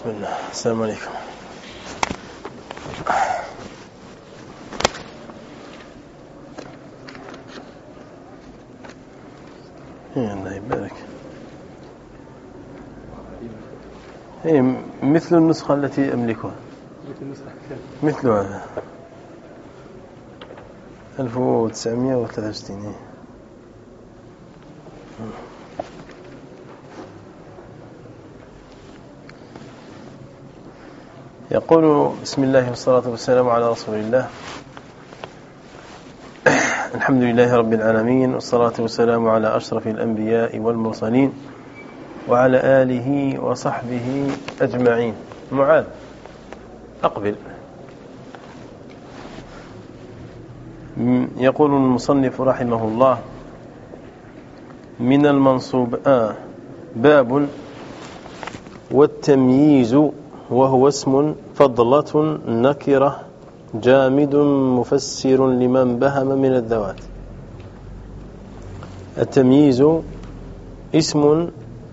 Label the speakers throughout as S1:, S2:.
S1: بسم الله. السلام عليكم. إيه، الله يبارك. هي مثل النسخة التي أملكها. مثل هذا. 1963 يقول بسم الله والصلاة والسلام على رسول الله. الحمد لله رب العالمين والصلاة والسلام على أشرف الأنبياء والمرسلين وعلى آله وصحبه أجمعين. معاذ أقبل. يقول المصنف رحمه الله من المنصوب آه باب والتمييز وهو اسم فضلة نكرة جامد مفسر لمن بهم من الذوات. التمييز اسم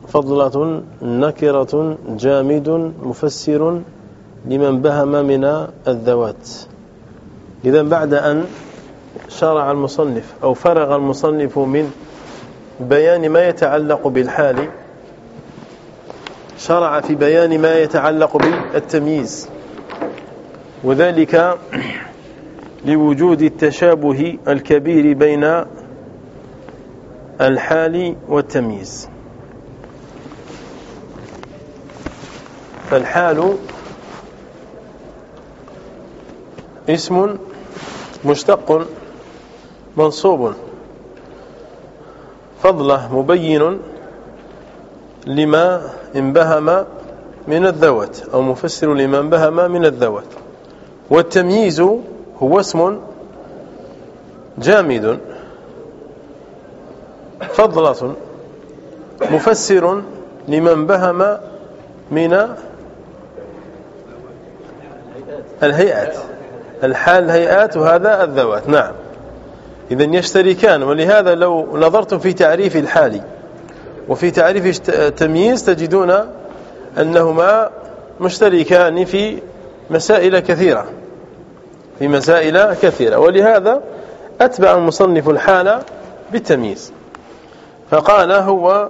S1: فضلة نكرة جامد مفسر لمن بهم من الذوات. إذا بعد أن شرع المصنف أو فرغ المصنف من بيان ما يتعلق بالحال شرع في بيان ما يتعلق بالتمييز. وذلك لوجود التشابه الكبير بين الحال والتمييز. فالحال اسم مشتق منصوب. فضله مبين لما انبهم من الذوات أو مفسر لما انبهم من الذوات. والتمييز هو اسم جامد فضلة مفسر لمن بهم من الهيئات. الحال الهيئات وهذا الذوات. نعم. إذا يشتركان ولهذا لو نظرتم في تعريف الحال وفي تعريف التمييز تجدون أنهما مشتركان في مسائل كثيرة في مسائل كثيرة. ولهذا أتبع المصنف الحال بالتمييز. فقال هو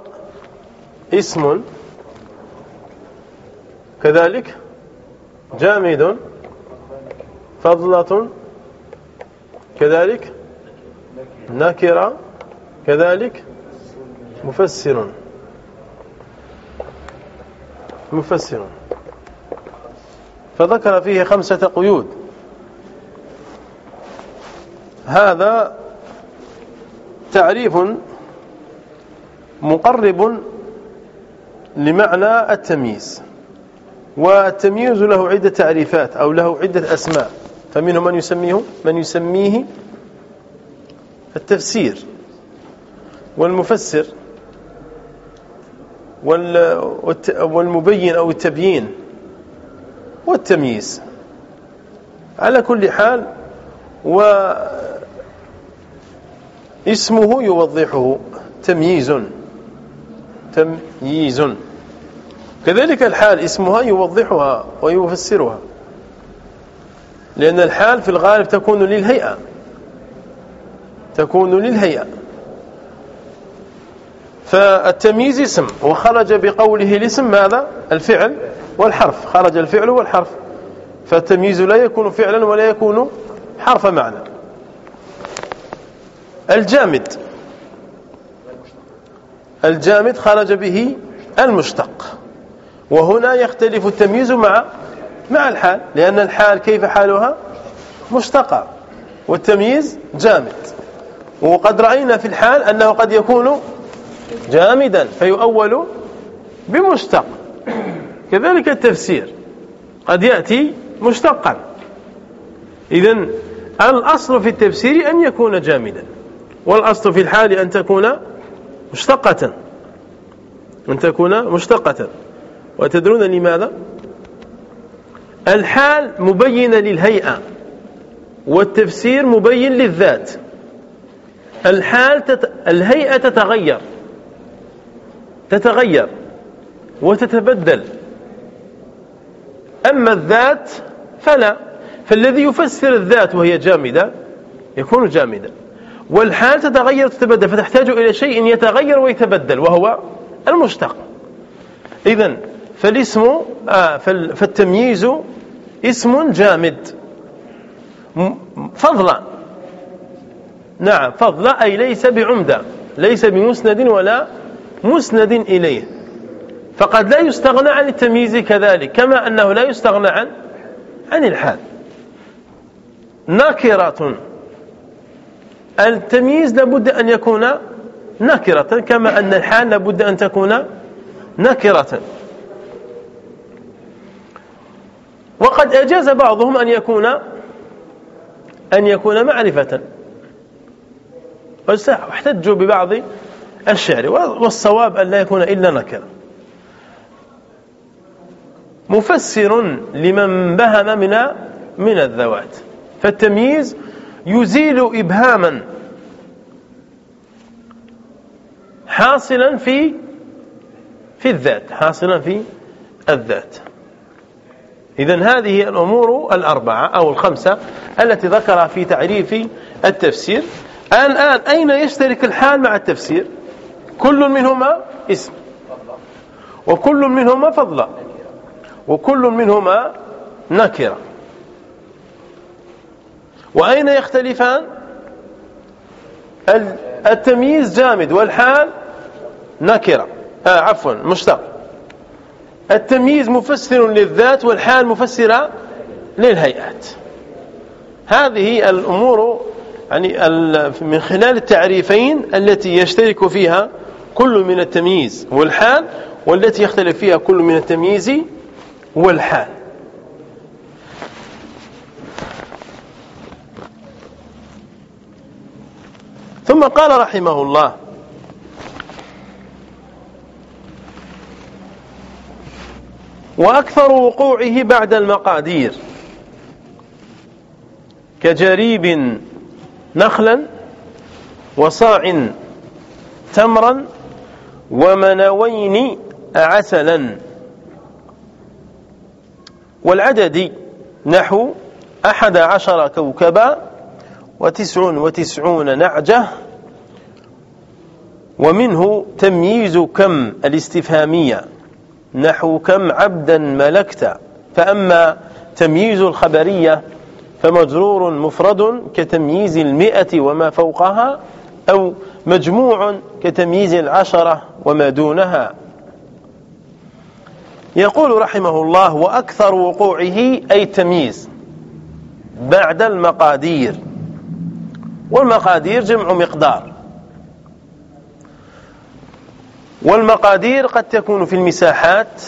S1: اسم كذلك جامد فضلة كذلك نكرة كذلك مفسر. مفسر. فذكر فيه خمسة قيود. هذا تعريف مقرب لمعنى التمييز. والتمييز له عدة تعريفات أو له عدة أسماء. فمنهم من يسميه؟ من يسميه التفسير. والمفسر والمبين أو التبيين والتمييز. على كل حال واسمه يوضحه تمييز. تمييز. كذلك الحال اسمها يوضحها ويفسرها. لأن الحال في الغالب تكون للهيئة. تكون للهيئة. فالتمييز اسم وخرج بقوله الاسم ماذا؟ الفعل والحرف. خرج الفعل والحرف. فالتمييز لا يكون فعلا ولا يكون حرف معنى. الجامد. الجامد خرج به المشتق. وهنا يختلف التمييز مع مع الحال لأن الحال كيف حالها؟ مشتقة. والتمييز جامد. وقد رأينا في الحال أنه قد يكون جامدا فيؤول بمشتق. كذلك التفسير قد يأتي مشتقا. إذا الأصل في التفسير أن يكون جامدا والأصل في الحال أن تكون مشتقة. أن تكون مشتقة. وتدرون لماذا؟ الحال مبينة للهيئة والتفسير مبين للذات. الحال تت... الهيئة تتغير. تتغير وتتبدل. أما الذات فلا فالذي يفسر الذات وهي جامدة يكون جامدا. والحال تتغير وتتبدل فتحتاج إلى شيء يتغير ويتبدل وهو المشتق. إذا فالاسم آه فالتمييز اسم جامد. فضلا. نعم فضلا أي ليس بعمدة ليس بمسند ولا مسند إليه. فقد لا يستغنى عن التمييز كذلك كما أنه لا يستغنى عن عن الحال. ناكرة. التمييز لابد أن يكون نكرة كما أن الحال لابد أن تكون نكرة وقد أجاز بعضهم أن يكون أن يكون معرفة. واحتجوا ببعض الشعر. والصواب أن لا يكون إلا نكرة مفسر لمن بهم من من الذوات. فالتمييز يزيل إبهاما. حاصلا في في الذات. حاصلا في الذات. إذا هذه الأمور الأربعة أو الخمسة التي ذكرها في تعريف التفسير. الآن أين يشترك الحال مع التفسير؟ كل منهما اسم. وكل منهما فضلا. وكل منهما نكرة. وأين يختلفان؟ التمييز جامد والحال نكرة. آه عفوا مشتق التمييز مفسر للذات والحال مفسرة للهيئات. هذه الأمور يعني من خلال التعريفين التي يشترك فيها كل من التمييز والحال والتي يختلف فيها كل من التمييز والحال. ثم قال رحمه الله وأكثر وقوعه بعد المقادير. كجريب نخلا وصاع تمرا ومنوين عسلا والعدد نحو أحد عشر كوكبا وتسع وتسعون نعجة. ومنه تمييز كم الاستفهامية. نحو كم عبدا ملكت. فأما تمييز الخبرية فمجرور مفرد كتمييز المئة وما فوقها أو مجموع كتمييز العشرة وما دونها. يقول رحمه الله وأكثر وقوعه أي التمييز بعد المقادير. والمقادير جمع مقدار. والمقادير قد تكون في المساحات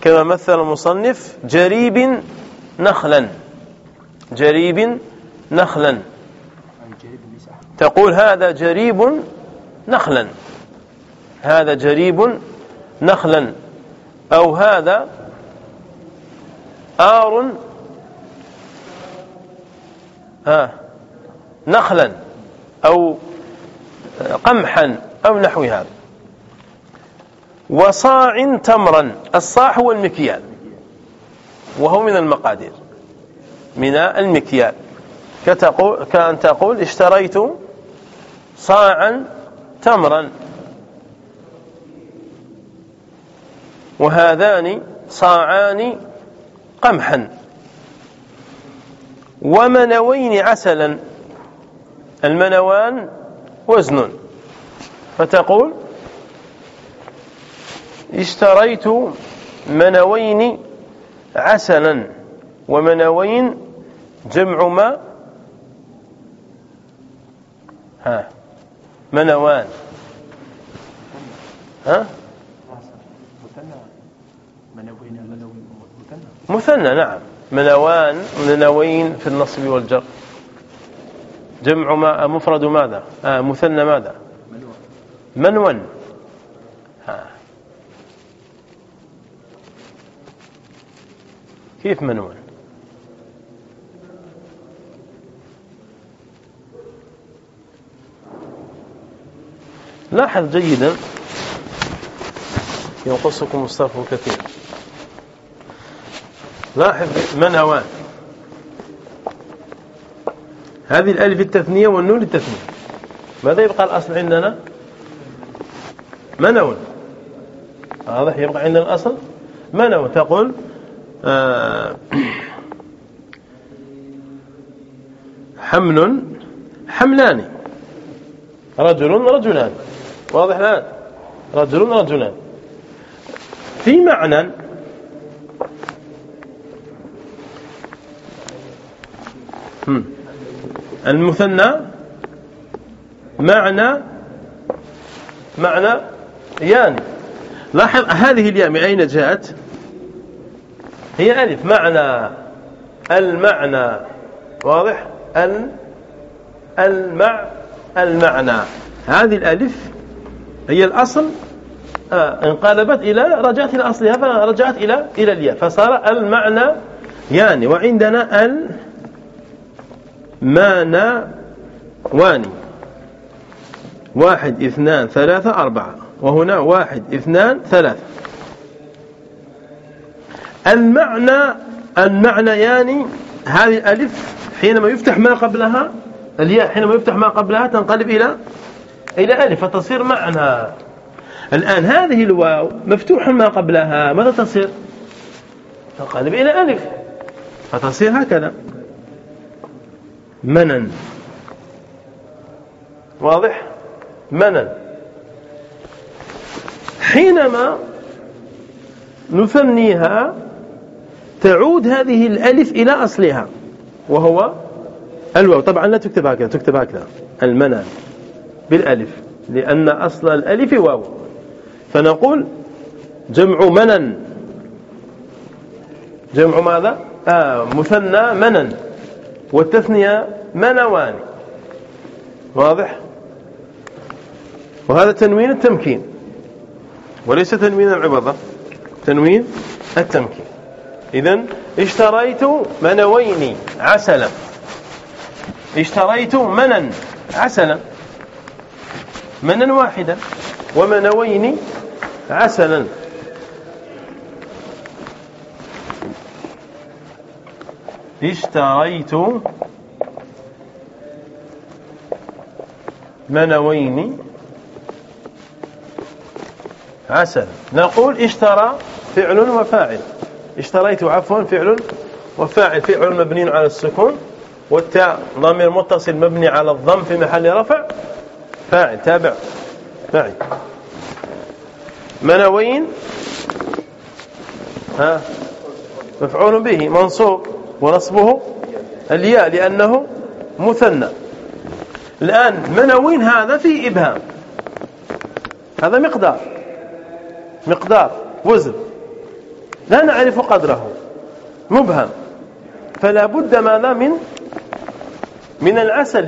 S1: كما مثل المصنف جريب نخلا. جريب نخلا. تقول هذا جريب نخلا. هذا جريب نخلا. أو هذا آر آه نخلا. أو قمحا. أو نحو هذا. وصاع تمرا. الصاع هو المكيال. وهو من المقادير. من المكيال. كتقول كأن تقول اشتريت صاعا تمرا. وهذان صاعان قمحا. ومنوين عسلا. المنوان وزن. فتقول اشتريت منوين عسلا. ومنوين جمع ما؟ ها. منوان. ها؟ مثنى نعم. منوان منوين في النصب والجر. جمع ما مفرد ماذا؟ آه مثنى ماذا؟ منون ها. كيف منون لاحظ جيدا ينقصكم الصرف كثير. لاحظ منوان هذه الألف التثنية والنون التثنية. ماذا يبقى الأصل عندنا؟ منون واضح يبقى عندنا الأصل؟ منون تقول آه حمل حملان. رجل رجلان. واضح الآن رجل رجلان. في معنى المثنى معنى معنى يعني لاحظ هذه الياء من أين جاءت؟ هي ألف. معنى المعنى. واضح؟ ال المع المعنى. هذه الألف هي الأصل آه انقلبت إلى رجعت إلى أصلها فرجعت إلى إلى الياء فصار المعنى يعني وعندنا ال معنى واني. واحد اثنان ثلاثة أربعة. وهنا واحد اثنان ثلاثة. المعنى المعنيان هذه الألف حينما يفتح ما قبلها الياء حينما يفتح ما قبلها تنقلب إلى إلى ألف فتصير معنى الآن هذه الواو مفتوح ما قبلها. ماذا تصير؟ تنقلب إلى ألف فتصير هكذا. منن. واضح؟ منن. حينما نثنيها تعود هذه الألف إلى أصلها وهو الواو. طبعا لا تكتب هكذا تكتب هكذا. المنن. بالألف لأن أصل الألف واو. فنقول جمع منن. جمع ماذا؟ آه مثنى منن. والتثنية منوان. واضح؟ وهذا تنوين التمكين. وليس تنوين العبضة تنوين التمكين. إذا اشتريت منوين عسلا. اشتريت منا عسلا. منا واحدا ومنوين عسلا. اشتريت منوين عسل نقول اشترى فعل وفاعل. اشتريت عفوا فعل وفاعل. فعل مبني على السكون والتاء. ضمير متصل مبني على الضم في محل رفع. فاعل تابع فاعل. منوين ها؟ مفعول به منصوب. ونصبه الياء لأنه مثنى. الآن منوين هذا في إبهام. هذا مقدار. مقدار وزن. لا نعرف قدره. مبهم. فلا بد ماذا من من العسل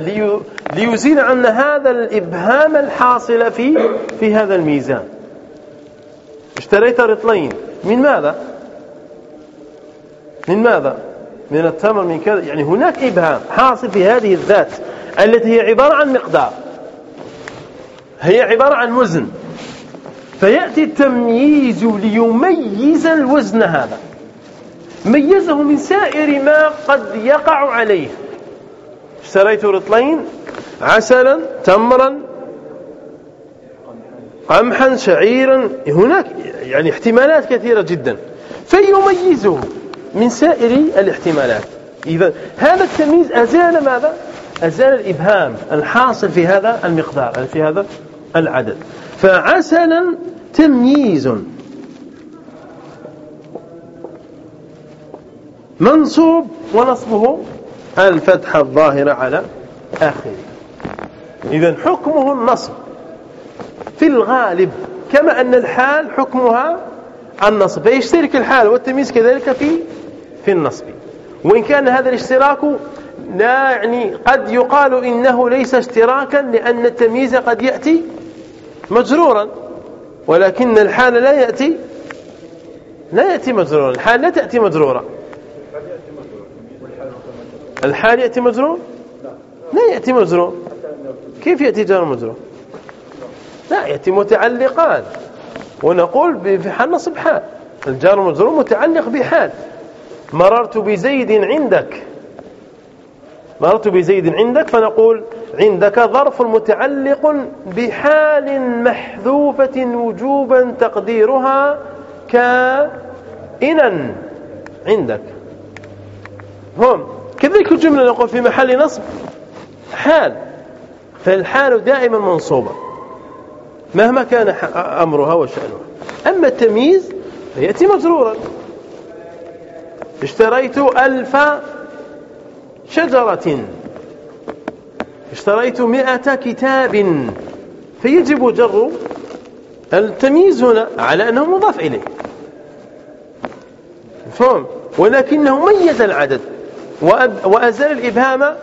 S1: ليزيل عنا هذا الإبهام الحاصل في في هذا الميزان. اشتريت رطلين. من ماذا؟ من ماذا؟ من التمر من كذا. يعني هناك إبهام حاصل في هذه الذات التي هي عبارة عن مقدار. هي عبارة عن وزن. فيأتي التمييز ليميز الوزن هذا. ميزه من سائر ما قد يقع عليه. اشتريت رطلين عسلا تمرا قمحا شعيرا. هناك يعني احتمالات كثيرة جدا. فيميزه من سائر الاحتمالات. إذا هذا التمييز أزال ماذا؟ أزال الإبهام الحاصل في هذا المقدار في هذا العدد. فعسلا تمييز. منصوب ونصبه الفتحة الظاهرة على آخره. إذا حكمه النصب. في الغالب كما أن الحال حكمها النصب. فيشترك الحال والتمييز كذلك في في النصب. وإن كان هذا الاشتراك لا يعني قد يقال إنه ليس اشتراكا لأن التمييز قد يأتي مجرورا. ولكن الحال لا يأتي لا يأتي مجرورا. الحال لا تأتي مجرورا. الحال يأتي مجرور لا يأتي مجرور كيف يأتي جار مجرور لا يأتي متعلقان. ونقول في حال نصب حال. الجار مجرور متعلق بحال. مررت بزيد عندك. مررت بزيد عندك فنقول عندك ظرف متعلق بحال محذوفة وجوبا تقديرها كائنا عندك. هم. كذلك الجملة نقول في محل نصب حال. فالحال دائما منصوبة مهما كان أمرها وشأنها. أما التمييز فيأتي مجرورا. اشتريت ألف شجرة. اشتريت مئة كتاب. فيجب جر التمييز هنا على أنه مضاف إليه. فهم ولكنه ميز العدد. وأزال الإبهام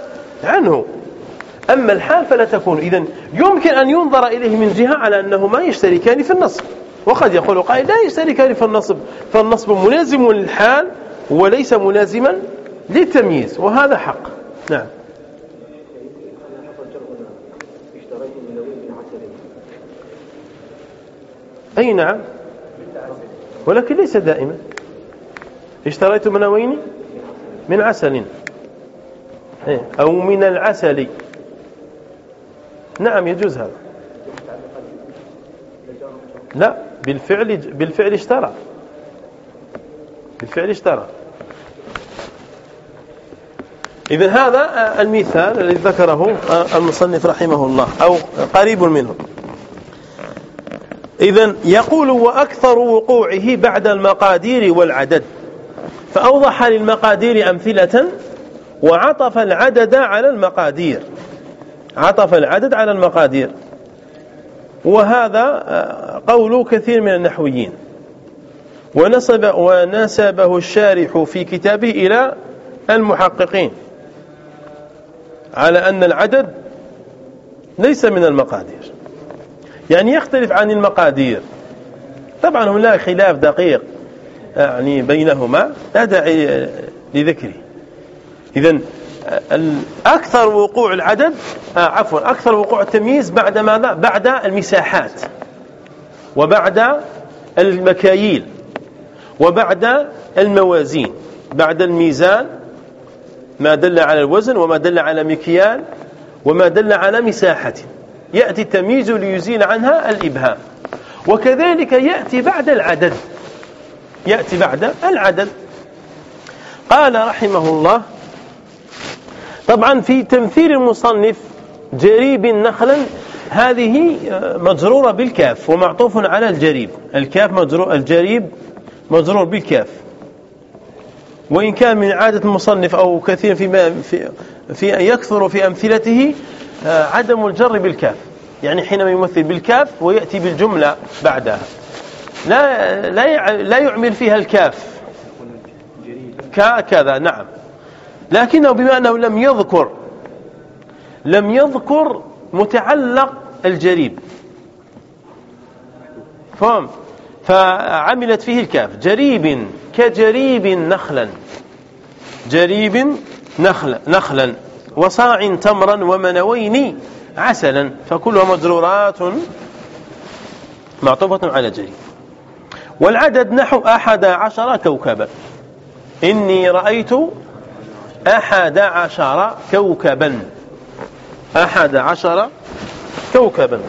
S1: عنه. أما الحال فلا تكون. إذن يمكن أن ينظر إليه من جهة على أنه ما يشتركان في النصب. وقد يقول قائل لا يشتركان في النصب. فالنصب ملازم للحال وليس ملازما للتمييز وهذا حق. نعم. أي نعم. ولكن ليس دائما. اشتريت منوين من عسل. إيه، أو من العسل. نعم يجوز هذا. لا بالفعل بالفعل اشترى. بالفعل اشترى. إذا هذا المثال الذي ذكره المصنف رحمه الله أو قريب منه. إذا يقول وأكثر وقوعه بعد المقادير والعدد. فأوضح للمقادير أمثلة وعطف العدد على المقادير. عطف العدد على المقادير. وهذا قول كثير من النحويين. ونسب ونسبه الشارح في كتابه إلى المحققين على أن العدد ليس من المقادير. يعني يختلف عن المقادير. طبعا هناك خلاف دقيق. يعني بينهما لا داعي لذكره إذا أكثر وقوع العدد آه عفوا أكثر وقوع التمييز بعد ماذا؟ بعد المساحات وبعد المكاييل وبعد الموازين بعد الميزان ما دل على الوزن وما دل على مكيال وما دل على مساحة. يأتي التمييز ليزيل عنها الإبهام. وكذلك يأتي بعد العدد. يأتي بعد العدد قال رحمه الله طبعا في تمثيل المصنف جريب نخلا هذه مجرورة بالكاف ومعطوف على الجريب. الكاف مجرور الجريب مجرور بالكاف. وإن كان من عادة المصنف أو كثير فيما في, في يكثر في أمثلته آه، عدم الجر بالكاف. يعني حينما يمثل بالكاف ويأتي بالجملة بعدها. لا لا لا يعمل فيها الكاف. كذا نعم. لكنه بما أنه لم يذكر لم يذكر متعلق الجريب. فهم؟ فعملت فيه الكاف. جريب كجريب نخلا. جريب نخلا, نخلا. وصاع تمرا ومنوين عسلا. فكلها مجرورات معطوفة على جريب. والعدد نحو أحد عشر كوكبا. إني رأيت أحد عشر كوكبا. أحد عشر كوكبا.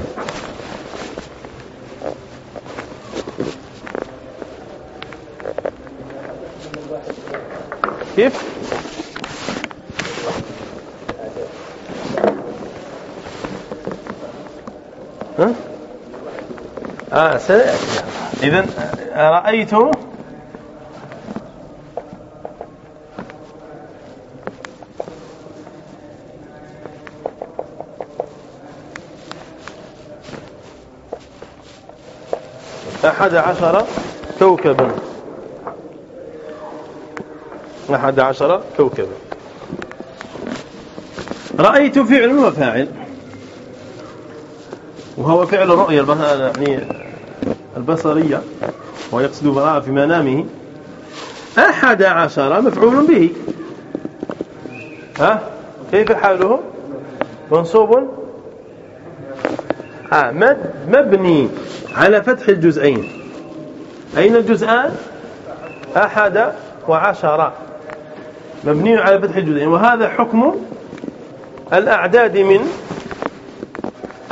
S1: كيف؟ ها؟ آه سيأتي إذن رأيت أحد عشر كوكبا. أحد عشر كوكبا. رأيت فعل وفاعل. وهو فعل رؤية يعني البصرية. ويقصد براءة في منامه أحد عشر مفعول به. ها؟ كيف حاله؟ منصوب؟ آه مبني على فتح الجزئين. أين الجزءان أحد وعشر. مبني على فتح الجزئين. وهذا حكم الأعداد من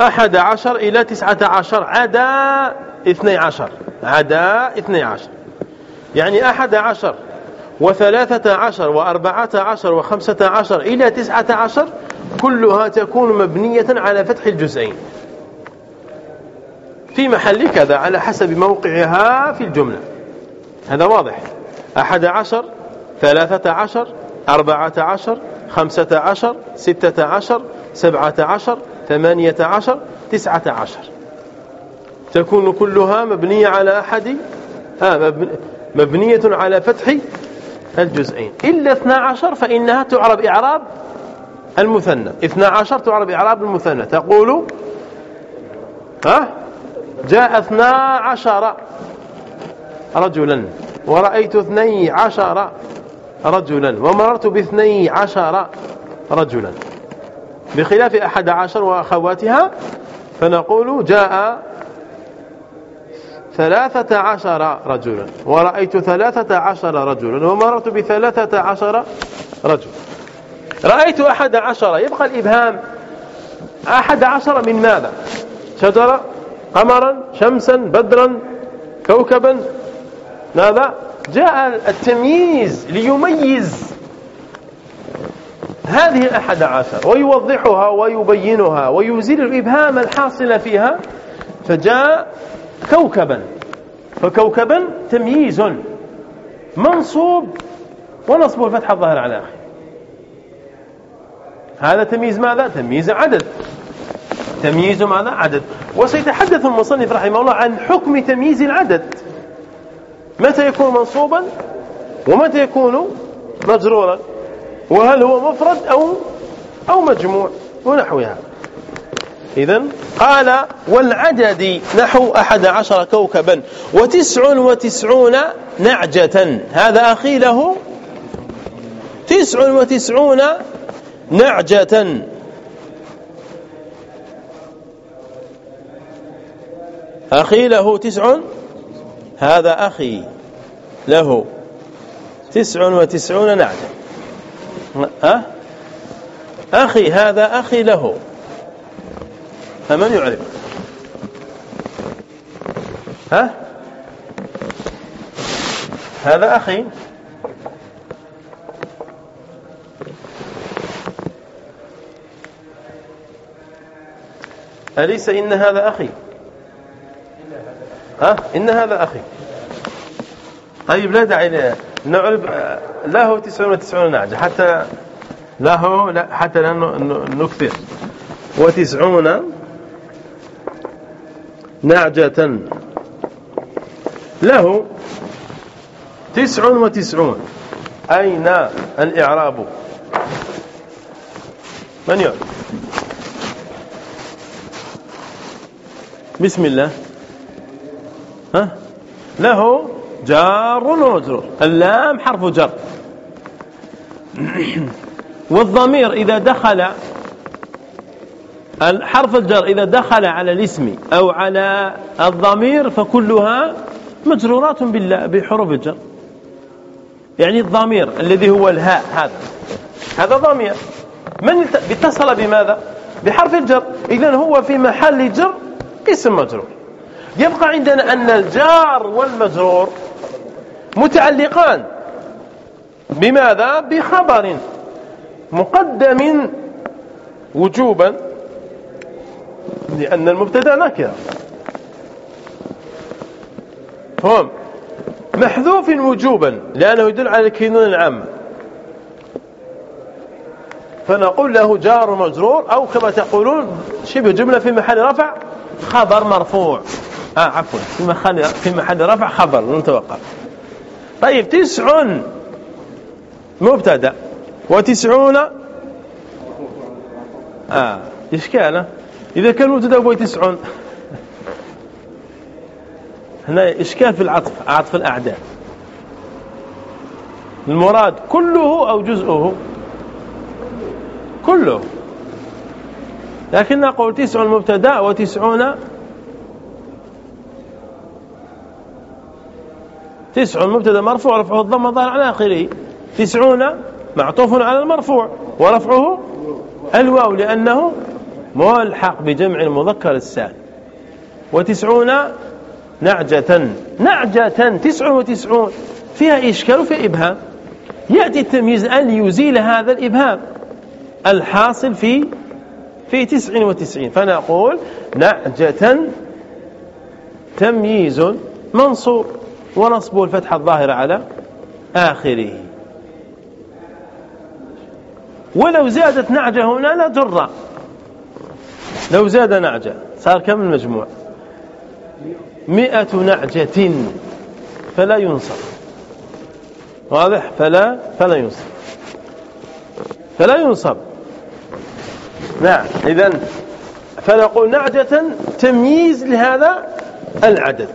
S1: أحد عشر إلى تسعة عشر عدا اثني عشر. عدا اثني عشر. يعني أحد عشر وثلاثة عشر وأربعة عشر وخمسة عشر إلى تسعة عشر كلها تكون مبنية على فتح الجزئين. في محل كذا على حسب موقعها في الجملة. هذا واضح. أحد عشر ثلاثة عشر أربعة عشر خمسة عشر ستة عشر سبعة عشر ثمانية عشر تسعة عشر. تكون كلها مبنية على أحد؟ آه مبنية على فتح الجزئين. إلا 12 فإنها تعرب إعراب المثنى. 12 تعرب إعراب المثنى. تقول ها؟ جاء 12 رجلا. ورأيت اثني عشر رجلا. ومررت باثني عشر رجلا. بخلاف أحد عشر وأخواتها فنقول جاء ثلاثة عشر رجلا. ورأيت ثلاثة عشر رجلا. ومررت بثلاثة عشر رجلا. رأيت أحد عشر. يبقى الإبهام. أحد عشر من ماذا؟ شجرة قمرا شمسا بدرا كوكبا. ماذا؟ جاء التمييز ليميز هذه الأحد عشر. ويوضحها ويبينها ويزيل الإبهام الحاصل فيها. فجاء كوكبا. فكوكبا تمييز منصوب ونصب الفتح الظاهر على آخر هذا تمييز ماذا؟ تمييز عدد. تمييز ماذا؟ عدد. وسيتحدث المصنف رحمه الله عن حكم تمييز العدد. متى يكون منصوبا ومتى يكون مجرورا؟ وهل هو مفرد أو أو مجموع؟ ونحوها إذا قال والعدد نحو أحد عشر كوكبا وتسع وتسعون نعجة. هذا أخي له تسع وتسعون نعجة. أخي له تسع هذا أخي له تسع وتسعون نعجة. أخي هذا أخي له. فمن يعرف ها؟ هذا أخي. أليس إن هذا أخي؟ ها؟ إن هذا أخي. طيب لا داعي نعرف له تسعون وتسعون نعجة حتى له لا حتى لا نكثر. وتسعون نعجة له تسع وتسعون. أين الإعراب؟ من يعرف؟ بسم الله. ها؟ له جار ومجرور اللام حرف جر. والضمير إذا دخل حرف الجر إذا دخل على الاسم أو على الضمير فكلها مجرورات بحروف الجر. يعني الضمير الذي هو الهاء هذا. هذا ضمير. من اتصل بماذا؟ بحرف الجر. إذا هو في محل جر اسم مجرور. يبقى عندنا أن الجار والمجرور متعلقان. بماذا؟ بخبر مقدم وجوبا. لأن المبتدأ نكرة. هم. محذوف وجوبا لأنه يدل على الكينون العامة فنقول له جار مجرور أو كما تقولون شبه جملة في محل رفع خبر مرفوع. آه عفوا. في محل في محل رفع خبر نتوقع طيب تسع مبتدأ وتسعون آه إشكال. إذا كان مبتدأ هو تسع هنا إشكال في العطف عطف الأعداد المراد كله أو جزءه؟ كله. لكن نقول تسع مبتدأ وتسعون تسع مبتدأ مرفوع رفعه الضم ظاهر على آخره. تسعون معطوف على المرفوع ورفعه الواو لأنه ملحق بجمع المذكر السالم وتسعون نعجة. نعجة تسع وتسعون. فيها إشكال وفيها إبهام. يأتي التمييز أن يزيل هذا الإبهام. الحاصل في في تسع وتسعين. فنقول نعجة تمييز منصوب. ونصبه الفتحة الظاهرة على آخره. ولو زادت نعجة هنا لا جر لو زاد نعجة صار كم المجموع؟ مئة نعجة. فلا ينصب واضح؟ فلا فلا ينصب فلا ينصب نعم إذا فنقول نعجة تمييز لهذا العدد.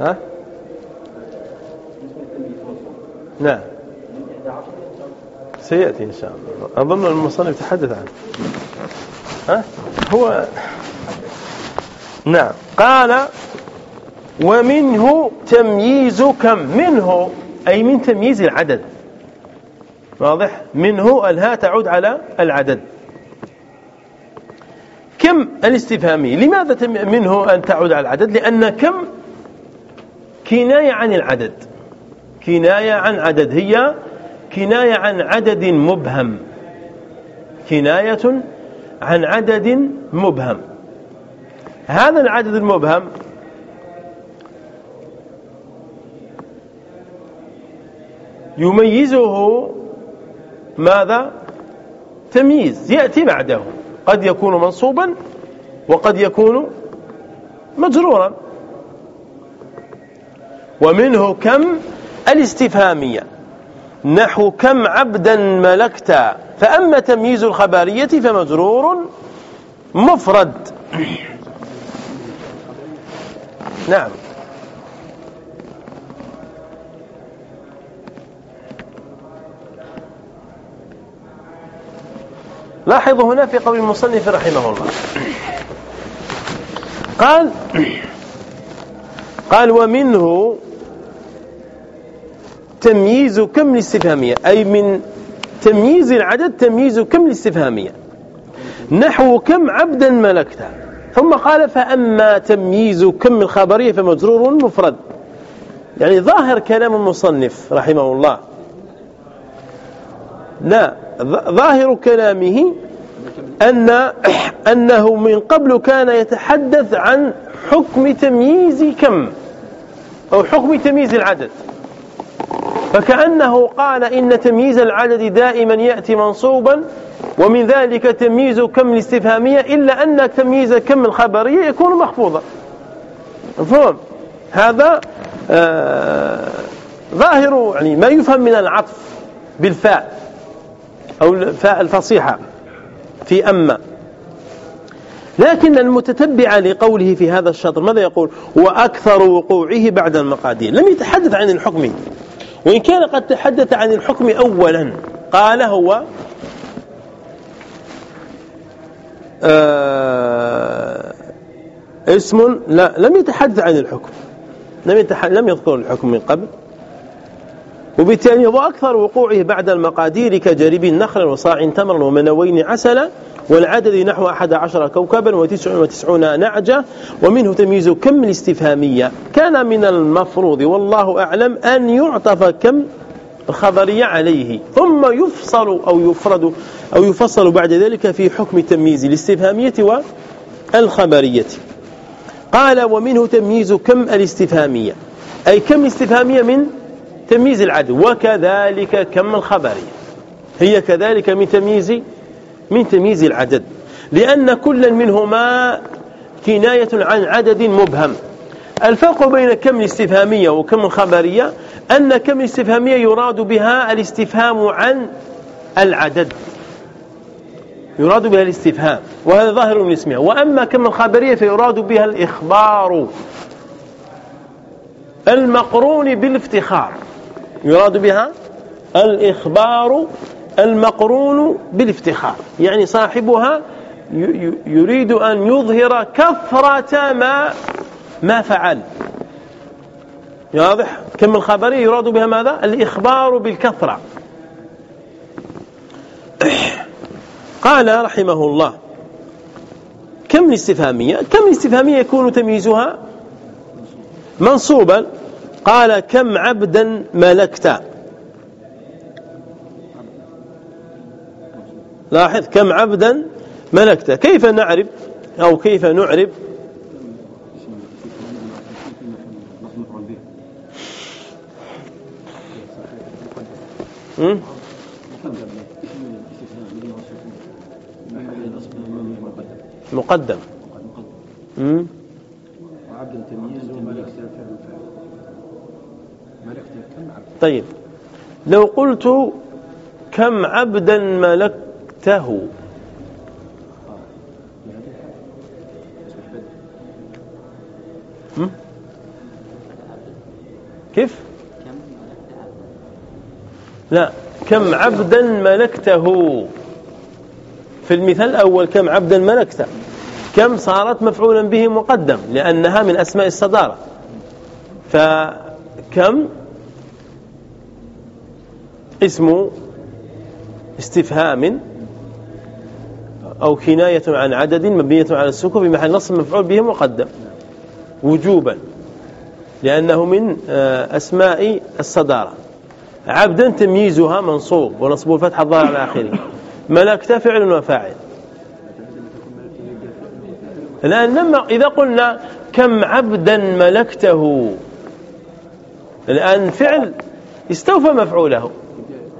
S1: ها؟ نعم. سيأتي إن شاء الله. أظن المصنف يتحدث عنه. ها؟ هو نعم. قال ومنه تمييز كم؟ منه أي من تمييز العدد. واضح؟ منه الهاء تعود على العدد. كم الاستفهامي؟ لماذا منه أن تعود على العدد؟ لأن كم كناية عن العدد. كناية عن عدد. هي كناية عن عدد مبهم. كناية عن عدد مبهم. هذا العدد المبهم يميزه ماذا؟ تمييز. يأتي بعده. قد يكون منصوبا وقد يكون مجرورا. ومنه كم؟ الاستفهامية. نحو كم عبدا ملكت فأما تمييز الخبرية فمجرور مفرد. نعم. لاحظوا هنا في قول المصنف رحمه الله. قال قال ومنه تمييز كم الاستفهامية أي من تمييز العدد تمييز كم الاستفهامية نحو كم عبدا ملكت ثم قال فأما تمييز كم الخبرية فمجرور مفرد. يعني ظاهر كلام المصنف رحمه الله. لا ظاهر كلامه أن أنه من قبل كان يتحدث عن حكم تمييز كم أو حكم تمييز العدد. فكأنه قال إن تمييز العدد دائما يأتي منصوبا ومن ذلك تمييز كم الاستفهامية إلا أن تمييز كم الخبرية يكون محفوظا. مفهوم؟ هذا آه ظاهر يعني ما يفهم من العطف بالفاء أو الفاء الفصيحة في أما. لكن المتتبع لقوله في هذا الشطر ماذا يقول؟ وأكثر وقوعه بعد المقادير. لم يتحدث عن الحكم. وإن كان قد تحدث عن الحكم أولا قال هو آه اسم لا لم يتحدث عن الحكم لم لم يذكر الحكم من قبل. وبالتالي هو أكثر وقوعه بعد المقادير كجريب نخلا وصاع تمرا ومنوين عسلا والعدد نحو أحد عشر كوكبا وتسع وتسعون نعجة ومنه تمييز كم الاستفهامية. كان من المفروض والله أعلم أن يعطف كم الخبرية عليه ثم يفصل أو يفرد أو يفصل بعد ذلك في حكم تمييز الاستفهامية والخبرية. قال ومنه تمييز كم الاستفهامية. أي كم الاستفهامية من تمييز العدد وكذلك كم الخبرية هي كذلك من تمييز من تمييز العدد. لأن كل منهما كناية عن عدد مبهم. الفرق بين كم الاستفهامية وكم الخبرية أن كم الاستفهامية يراد بها الاستفهام عن العدد. يراد بها الاستفهام وهذا ظاهر من اسمها. وأما كم الخبرية فيراد بها الإخبار. المقرون بالافتخار. يراد بها الإخبار المقرون بالافتخار. يعني صاحبها يريد أن يظهر كثرة ما ما فعل. واضح؟ كم الخبرية يراد بها ماذا؟ الإخبار بالكثرة قال رحمه الله كم الاستفهامية؟ كم الاستفهامية يكون تمييزها؟ منصوبا. قال كم عبدا ملكت؟ لاحظ كم عبدا ملكت. كيف نعرف أو كيف نعرف مقدم. وعبد تمييز طيب. لو قلت كم عبدا ملكته؟ كيف؟ لا كم عبدا ملكته؟ في المثال الأول كم عبدا ملكته؟ كم صارت مفعولا به مقدم لأنها من أسماء الصدارة. فكم؟ اسم استفهام أو كناية عن عدد مبنية على السكون في محل نصب مفعول به مقدم. وجوبا لأنه من آه، أسماء الصدارة. عبدا تمييزها منصوب ونصب الفتح الظاهر على آخره. ملكت فعل وفاعل. الآن لما إذا قلنا كم عبدا ملكته الآن فعل استوفى مفعوله.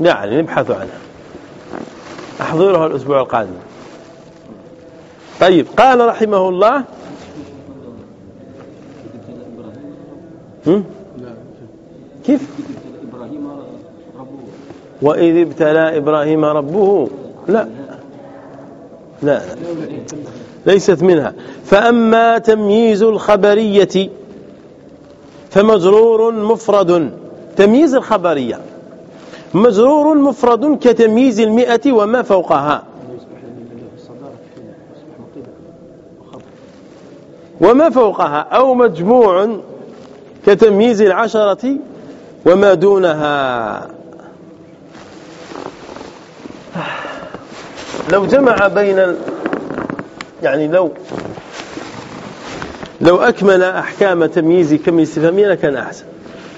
S1: يعني نبحث عنها أحضرها الأسبوع القادم. طيب قال رحمه الله كيف؟ وإذ ابتلى إبراهيم ربه. لا. لا, لا. ليست منها. فأما تمييز الخبرية فمجرور مفرد. تمييز الخبرية. مجرور مفرد كتمييز المئة وما فوقها. وما فوقها أو مجموع كتمييز العشرة وما دونها. لو جمع بين يعني لو لو أكمل أحكام تمييز كم الاستفهامية لكان أحسن.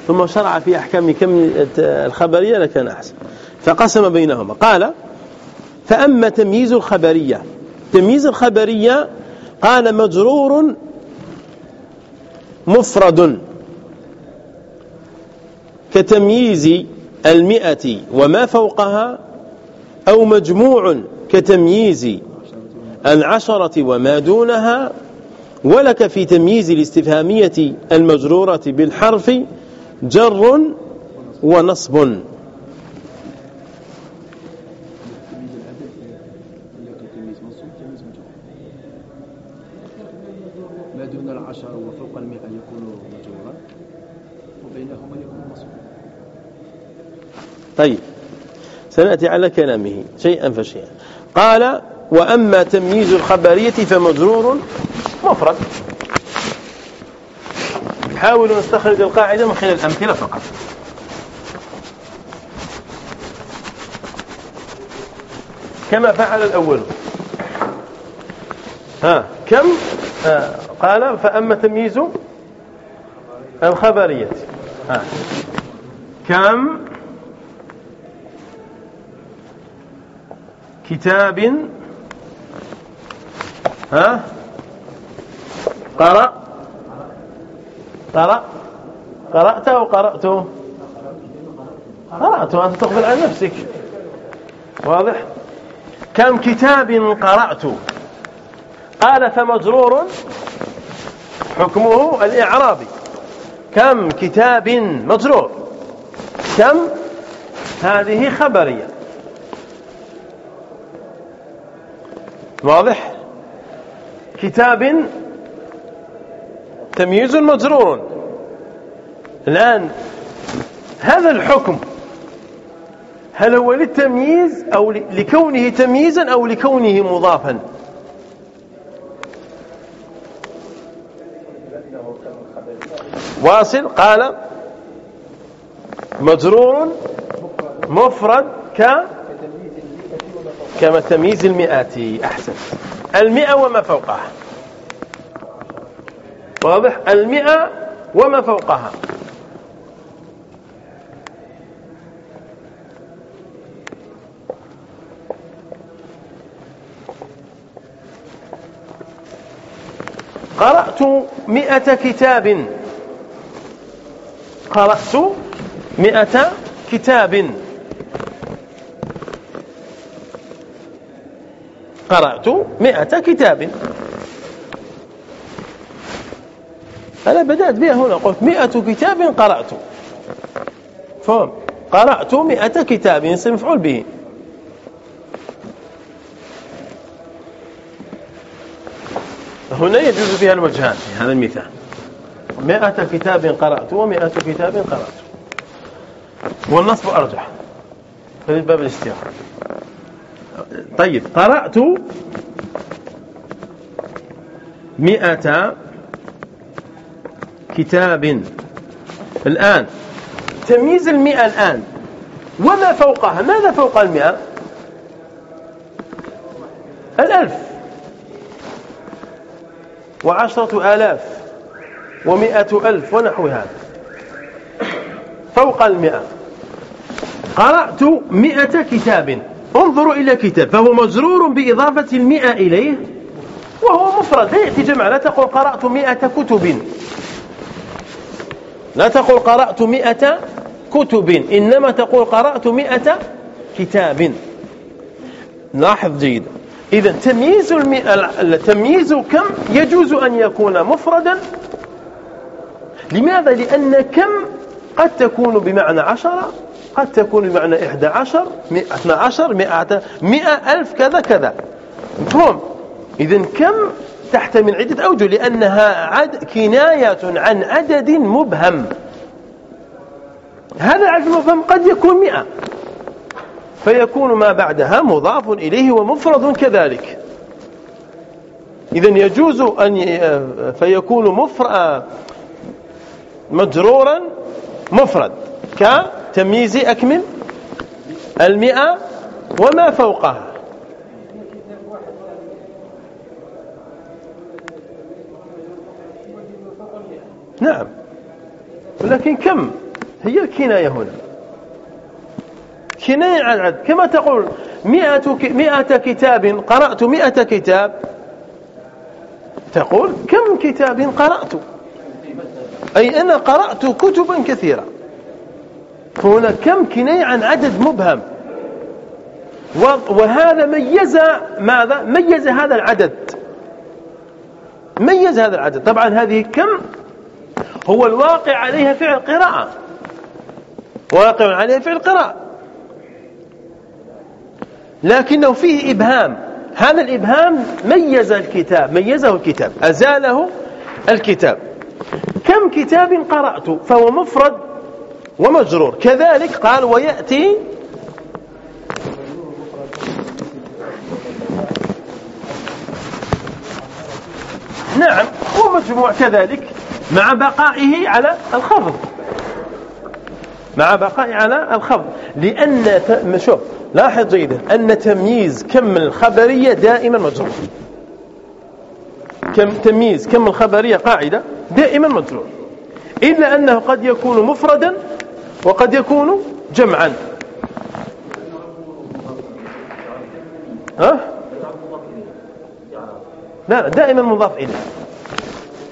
S1: ثم شرع في أحكام كم الخبرية لكان أحسن. فقسم بينهما. قال فأما تمييز الخبرية. تمييز الخبرية قال مجرور مفرد. كتمييز المئة وما فوقها أو مجموع كتمييز العشرة وما دونها ولك في تمييز الاستفهامية المجرورة بالحرف جر ونصب. ما دون العشرة وفوق المئة يكون مجرورا وبينهما يكون طيب. سنأتي على كلامه شيئا فشيئا. قال وأما تمييز الخبرية فمجرور مفرد. حاولوا نستخرج القاعدة من خلال الأمثلة فقط. كما فعل الأول. ها كم؟ قال فأما تمييز الخبرية. ها. كم؟ كتاب. ها؟ قرأ. قرأ قرأت أو قرأت قرأت أنت تقبل على نفسك. واضح؟ كم كتاب قرأت؟ قال فمجرور حكمه الإعرابي. كم كتاب مجرور؟ كم؟ هذه خبرية. واضح؟ كتاب تمييز مجرور. الآن هذا الحكم. هل هو للتمييز أو لكونه تمييزا أو لكونه مضافا؟ واصل قال مجرور مفرد ك كما تمييز المئات أحسن. المئة وما فوقها. واضح؟ المئة وما فوقها. قرأت مئة كتاب. قرأت مئة كتاب. قرأت مئة كتاب. أنا بدأت بها هنا قلت مئة كتاب قرأت. فهم؟ قرأت مئة كتاب ينصب مفعول به. هنا يجوز فيها الوجهان في هذا المثال. مئة كتاب قرأت ومئة كتاب قرأت. والنصب أرجح. في باب الاستياء طيب قرأت مئة كتاب. الآن تمييز المئة الآن. وما فوقها؟ ماذا فوق المئة؟ الألف. وعشرة آلاف ومئة ألف ونحو هذا. فوق المئة. قرأت مئة كتاب. انظروا إلى كتاب فهو مجرور بإضافة المئة إليه وهو مفرد. يأتي جمع لا تقول قرأت مئة كتب. لا تقول قرأت مئة كتب إنما تقول قرأت مئة كتاب. لاحظ جيدا إذا تمييز تمييز كم يجوز أن يكون مفردا؟ لماذا؟ لأن كم قد تكون بمعنى عشرة قد تكون بمعنى إحدى عشر مئة عشر مئة, ألف كذا كذا. مفهوم؟ إذا كم تحتمل عدة أوجه لأنها عد كناية عن عدد مبهم. هذا العدد المبهم قد يكون مئة. فيكون ما بعدها مضاف إليه ومفرد كذلك. إذا يجوز أن فيكون مفرد مجرورا مفرد كتمييز أكمل المئة وما فوقها. نعم. ولكن كم؟ هي الكناية هنا. كناية عن عدد كما تقول مئة, مئة كتاب قرأت مئة كتاب. تقول كم كتاب قرأت؟ أي أنا قرأت كتبا كثيرة. فهنا كم كناية عن عدد مبهم. وهذا ميز ماذا؟ ميز هذا العدد. ميز هذا العدد. طبعا هذه كم؟ هو الواقع عليها فعل قراءة. واقع عليها فعل قراءة. لكنه فيه إبهام. هذا الإبهام ميز الكتاب ميزه الكتاب أزاله الكتاب. كم كتاب قرأت فهو مفرد ومجرور. كذلك قال ويأتي نعم هو مجموع كذلك. مع بقائه على الخفض. مع بقائه على الخفض. لأن شوف لاحظ جيدا أن تمييز كم الخبرية دائما مجرور. كم تمييز كم الخبرية قاعدة دائما مجرور. إلا أنه قد يكون مفردا وقد يكون جمعا. ها؟ لا دائما مضاف إليه.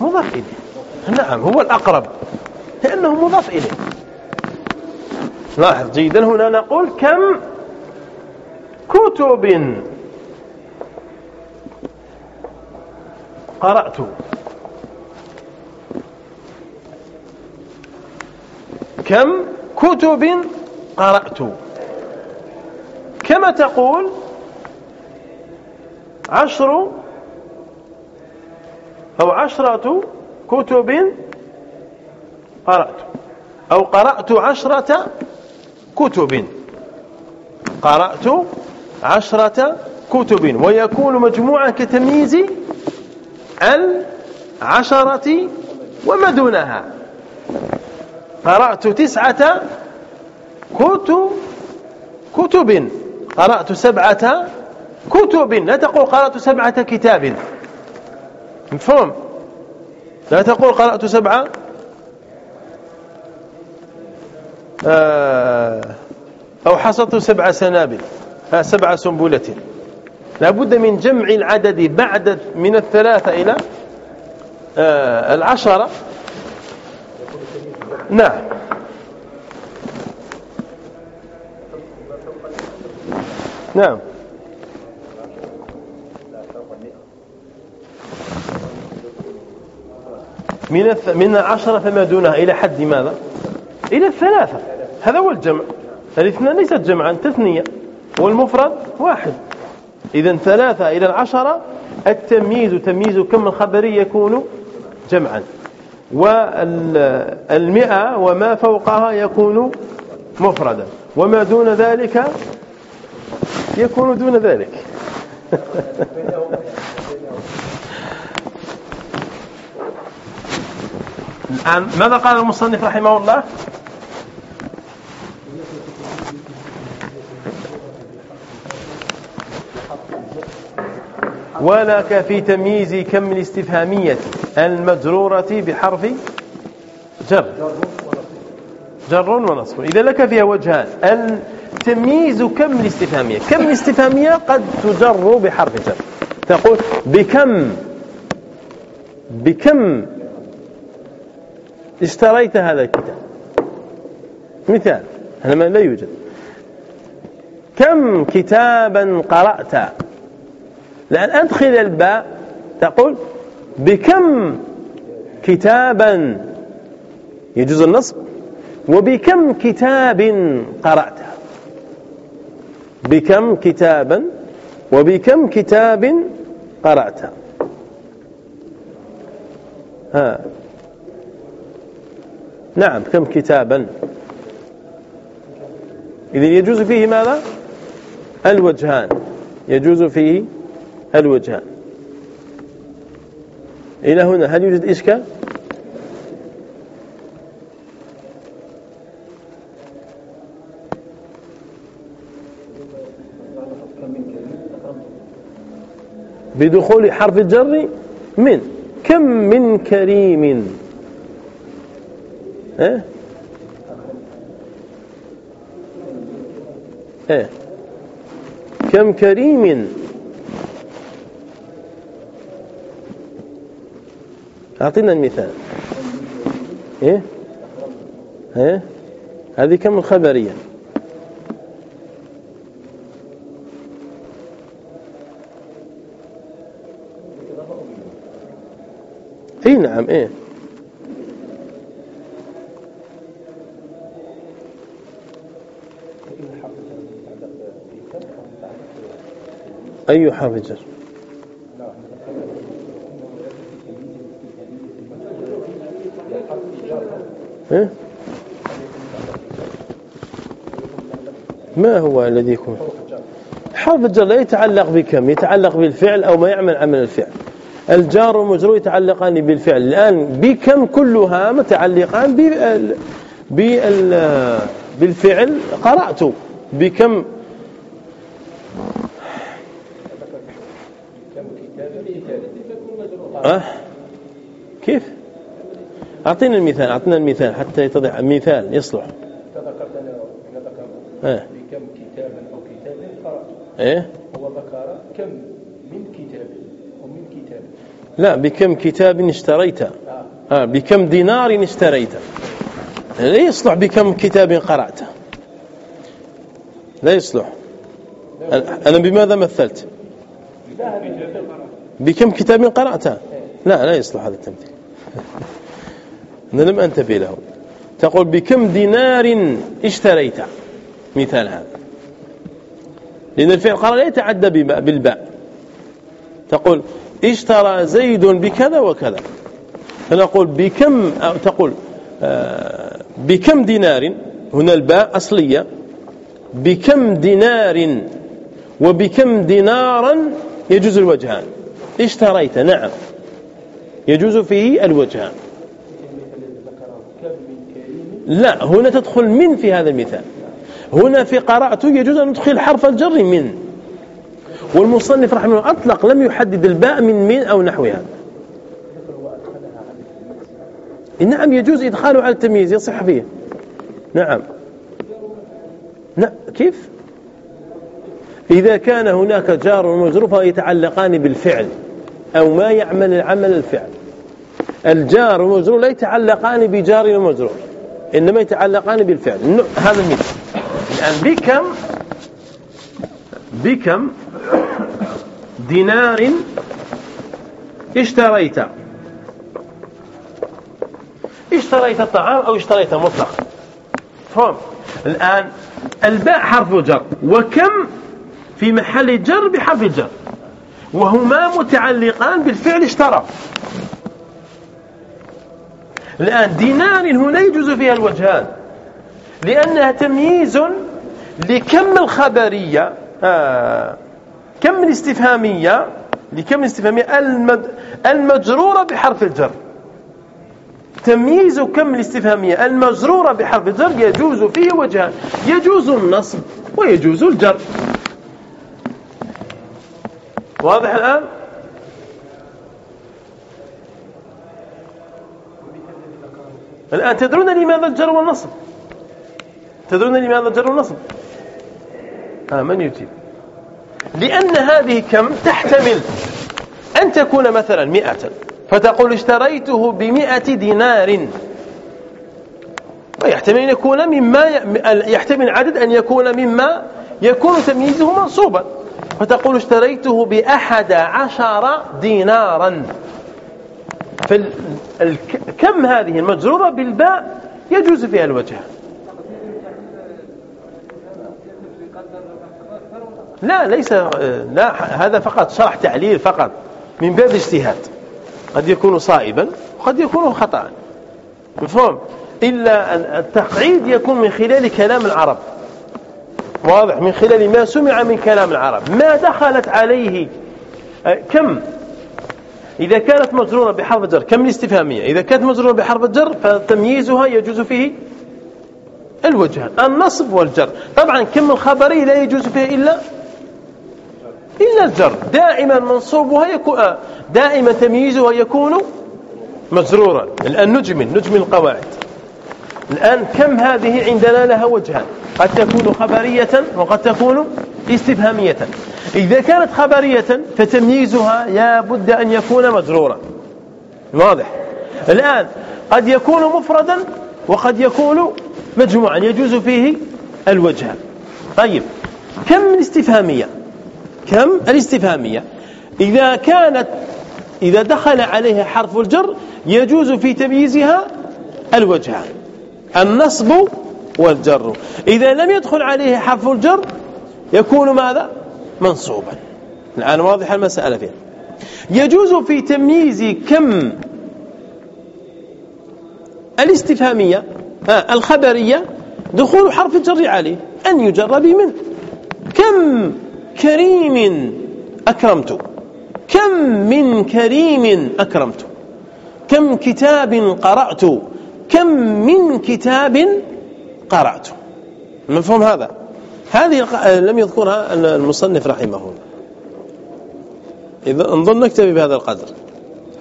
S1: مضاف إليه. نعم هو الأقرب. لأنه مضاف إليه. لاحظ جيدا هنا نقول كم كتب قرأت. كم كتب قرأت. كما تقول عشر أو عشرة كتب قرأت. أو قرأت عشرة كتب. قرأت عشرة كتب. ويكون مجموعة كتمييز العشرة وما دونها. قرأت تسعة كتب. كتب. قرأت سبعة كتب. لا تقول قرأت سبعة كتاب. مفهوم؟ لا تقول قرأت سبعة؟ آه، أو حصدت سبع سنابل سبع سنبلة. لابد من جمع العدد بعد من الثلاثة إلى آه، العشرة. نعم. نعم. من من عشرة فما دونها إلى حد ماذا؟ إلى الثلاثة. هذا هو الجمع. الاثنان ليست جمعا تثنية. والمفرد واحد. إذا ثلاثة إلى العشرة التمييز تمييز كم الخبري يكون جمعا. والمئة وما فوقها يكون مفردا. وما دون ذلك يكون دون ذلك. الآن ماذا قال المصنف رحمه الله؟ ولك في تمييز كم الاستفهامية المجرورة بحرف جر. جر ونصب. إذا لك فيها وجهان. التمييز كم الاستفهامية؟ كم الاستفهامية قد تجر بحرف جر. تقول بكم بكم اشتريت هذا الكتاب. مثال هذا ما لا يوجد. كم كتابا قرأت؟ لأن أدخل الباء تقول بكم كتابا؟ يجوز النصب. وبكم كتاب قرأت؟ بكم كتابا وبكم كتاب قرأت؟ ها. نعم كم كتابا؟ إذن يجوز فيه ماذا؟ الوجهان. يجوز فيه الوجهان. إلى هنا هل يوجد إشكال؟ بدخول حرف الجر من؟ كم من كريم؟ إيه؟ إيه؟ كم كريم؟ أعطينا المثال. إيه؟ إيه؟ هذه كم الخبرية؟ اي نعم إيه. أي حرف جر إيه؟ ما هو الذي يكون؟ حرف الجر لا يتعلق بكم؟ يتعلق بالفعل أو ما يعمل عمل الفعل. الجار والمجرور يتعلقان بالفعل. الآن بكم كلها متعلقان بالفعل قرأت بكم أه؟ كيف؟ أعطينا المثال أعطينا المثال حتى يتضح مثال يصلح.
S2: تذكرت
S1: أنا
S2: بكم كتابا أو كتاب قرأت
S1: إيه؟
S2: هو ذكر كم من كتاب ومن كتاب
S1: لا بكم كتاب اشتريت.
S2: آه.
S1: آه بكم دينار اشتريت. لا يصلح بكم كتاب قرأت لا يصلح. أنا بماذا مثلت؟ بكم كتاب قرأت لا لا يصلح هذا التمثيل. أنا لم أنتبه له. تقول بكم دينار اشتريت؟ مثال هذا. لأن الفعل قال لا يتعدى بالباء. تقول اشترى زيد بكذا وكذا. فنقول بكم أو تقول بكم دينار هنا الباء أصلية. بكم دينار وبكم دينارا يجوز الوجهان. اشتريت نعم. يجوز فيه الوجهان. لا هنا تدخل من في هذا المثال. هنا في قرأت يجوز أن ندخل حرف الجر من. والمصنف رحمه الله أطلق لم يحدد الباء من من أو نحوها. نعم يجوز إدخاله على التمييز يصح فيه. نعم. لا كيف؟ إذا كان هناك جار ومجرور فيتعلقان بالفعل أو ما يعمل العمل الفعل. الجار والمجرور لا يتعلقان بجار ومجرور إنما يتعلقان بالفعل. هذا المثال الآن بكم بكم دينار اشتريت؟ اشتريت طعام أو اشتريت مطلق فهم؟ الآن الباء حرف جر وكم في محل جر بحرف الجر وهما متعلقان بالفعل اشترى. الآن دينار هنا يجوز فيها الوجهان. لأنها تمييز لكم الخبرية آه كم الاستفهامية لكم الاستفهامية المجرورة بحرف الجر. تمييز كم الاستفهامية؟ المجرورة بحرف الجر يجوز فيه وجهان يجوز النصب ويجوز الجر. واضح الآن؟ الآن تدرون لماذا الجر والنصب؟ تدرون لماذا الجر والنصب؟ آه من يجيب؟ لأن هذه كم؟ تحتمل أن تكون مثلا مئة. فتقول اشتريته بمئة دينار. ويحتمل أن يكون مما يحتمل عدد أن يكون مما يكون تمييزه منصوبا. فتقول اشتريته بأحد عشر دينارا. فكم هذه المجرورة بالباء يجوز فيها الوجه؟ لا ليس لا هذا فقط شرح تعليل فقط من باب الاجتهاد قد يكون صائبا وقد يكون خطأ مفهوم؟ إلا التقعيد يكون من خلال كلام العرب. واضح؟ من خلال ما سمع من كلام العرب. ما دخلت عليه كم؟ إذا كانت مجرورة بحرف الجر كم الاستفهامية؟ إذا كانت مجرورة بحرف الجر فتمييزها يجوز فيه الوجه النصب والجر. طبعا كم الخبري لا يجوز فيه إلا إلا الجر دائما منصوبها يكون دائما تمييزها يكون مجرورا الآن نجمل نجمل القواعد. الآن كم هذه عندنا لها وجهان قد تكون خبرية وقد تكون استفهامية. إذا كانت خبرية فتمييزها لا بد أن يكون مجرورا واضح. الآن قد يكون مفردا وقد يكون مجموعا. يجوز فيه الوجه. طيب. كم من استفهامية؟ كم؟ الاستفهامية. إذا كانت إذا دخل عليها حرف الجر يجوز في تمييزها الوجهان النصب والجر. إذا لم يدخل عليه حرف الجر يكون ماذا؟ منصوبا. الآن واضح المسألة فيها. يجوز في تمييز كم؟ الاستفهامية آه الخبرية دخول حرف الجر عليه أن يجر بمن كم؟ كريم أكرمت. كم من كريم أكرمت. كم كتاب قرأت. كم من كتاب قرأت. مفهوم هذا؟ هذه لم يذكرها المصنف رحمه الله. إذا نظن نكتفي بهذا القدر.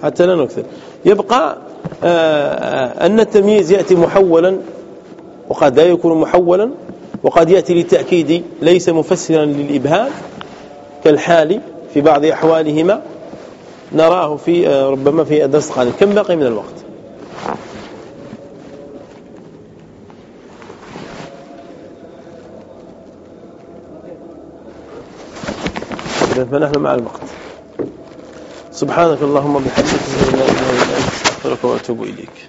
S1: حتى لا نكثر. يبقى آه، آه، أن التمييز يأتي محولا وقد لا يكون محولا. وقد يأتي للتأكيد ليس مفسرا للإبهام كالحال في بعض أحوالهما نراه في آه، ربما في الدرس القادم. كم بقي من الوقت؟ فنحن مع الوقت. سبحانك اللهم بحمدك لا إله إلا أنت أستغفرك وأتوب إليك.